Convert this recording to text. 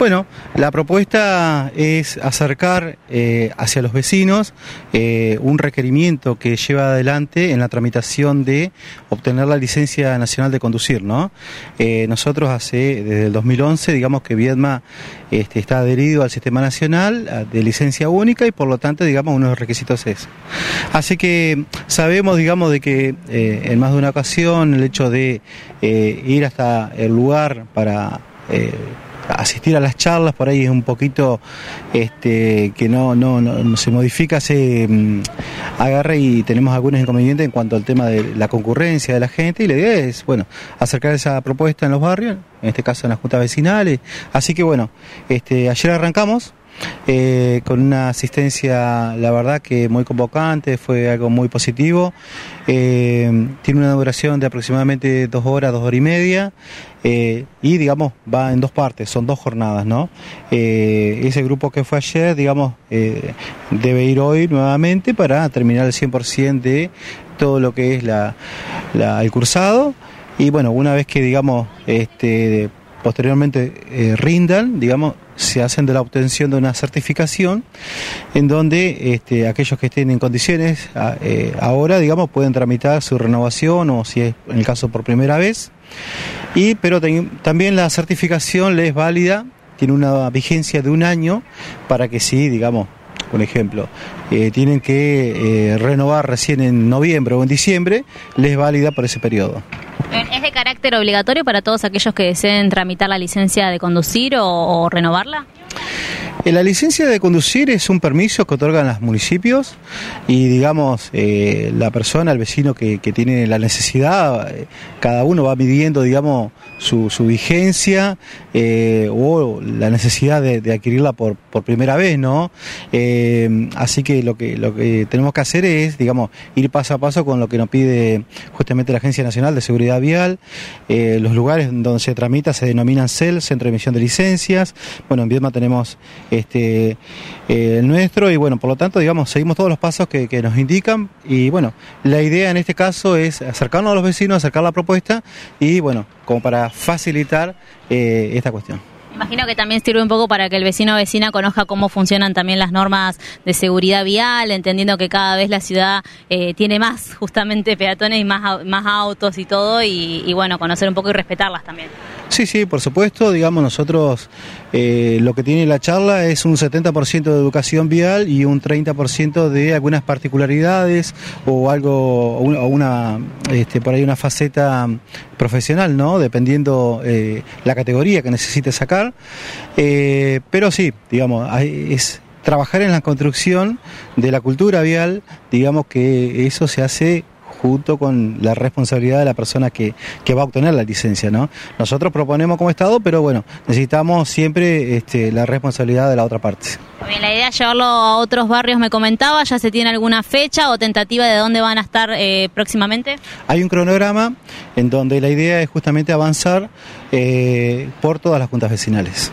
Bueno, la propuesta es acercar eh, hacia los vecinos eh, un requerimiento que lleva adelante en la tramitación de obtener la licencia nacional de conducir, ¿no? Eh, nosotros hace, desde el 2011, digamos que Viedma este, está adherido al sistema nacional de licencia única y por lo tanto, digamos, uno de los requisitos es. Así que sabemos, digamos, de que en más de una ocasión el hecho de ir hasta el lugar para asistir a las charlas por ahí es un poquito este, que no, no, no se modifica, se mm, agarra y tenemos algunos inconvenientes en cuanto al tema de la concurrencia de la gente y la idea es, bueno, acercar esa propuesta en los barrios, en este caso en las juntas vecinales. Así que bueno, este, ayer arrancamos, eh, con una asistencia, la verdad que muy convocante, fue algo muy positivo. Eh, tiene una duración de aproximadamente dos horas, dos horas y media, eh, y digamos, va en dos partes, son dos jornadas, ¿no? ese grupo que fue ayer, digamos, debe ir hoy nuevamente para terminar el 100% de todo lo que es la, el cursado. Y bueno, una vez que, digamos, este, posteriormente rindan, digamos, se hacen de la obtención de una certificación en donde este, aquellos que estén en condiciones eh, ahora, digamos, pueden tramitar su renovación o si es en el caso por primera vez. Y, pero también la certificación le es válida, tiene una vigencia de un año para que si, digamos, por ejemplo, eh, tienen que eh, renovar recién en noviembre o en diciembre, les es válida por ese periodo. ¿Es de carácter obligatorio para todos aquellos que deseen tramitar la licencia de conducir o, renovarla? Eh, la licencia de conducir es un permiso que otorgan los municipios y digamos eh, la persona, el vecino que, tiene la necesidad, eh, cada uno va midiendo digamos su, vigencia o la necesidad de, adquirirla por, por, primera vez, ¿no? así que lo que lo que tenemos que hacer es digamos ir paso a paso con lo que nos pide justamente la Agencia Nacional de Seguridad vial. Los lugares donde se tramita se denominan CEL, Centro de Emisión de Licencias. Bueno, en Viedma tenemos este eh, el nuestro y bueno, por lo tanto, digamos, seguimos todos los pasos que, nos indican y bueno, la idea en este caso es acercarnos a los vecinos, acercar la propuesta y bueno, como para facilitar eh, esta cuestión. Imagino que también sirve un poco para que el vecino o vecina conozca cómo funcionan también las normas de seguridad vial, entendiendo que cada vez la ciudad eh, tiene más justamente peatones y más, más autos y todo, y, bueno, conocer un poco y respetarlas también. Sí, sí, por supuesto, digamos, nosotros eh, lo que tiene la charla es un 70% de educación vial y un 30% de algunas particularidades o algo, o una, este, por ahí una faceta profesional, ¿no? Dependiendo eh, la categoría que necesite sacar. Eh, pero sí, digamos, es trabajar en la construcción de la cultura vial, digamos que eso se hace junto con la responsabilidad de la persona que, va a obtener la licencia. ¿no? Nosotros proponemos como Estado, pero bueno, necesitamos siempre este, la responsabilidad de la otra parte. Bien, la idea es llevarlo a otros barrios, me comentaba, ¿ya se tiene alguna fecha o tentativa de dónde van a estar eh, próximamente? Hay un cronograma en donde la idea es justamente avanzar eh, por todas las juntas vecinales.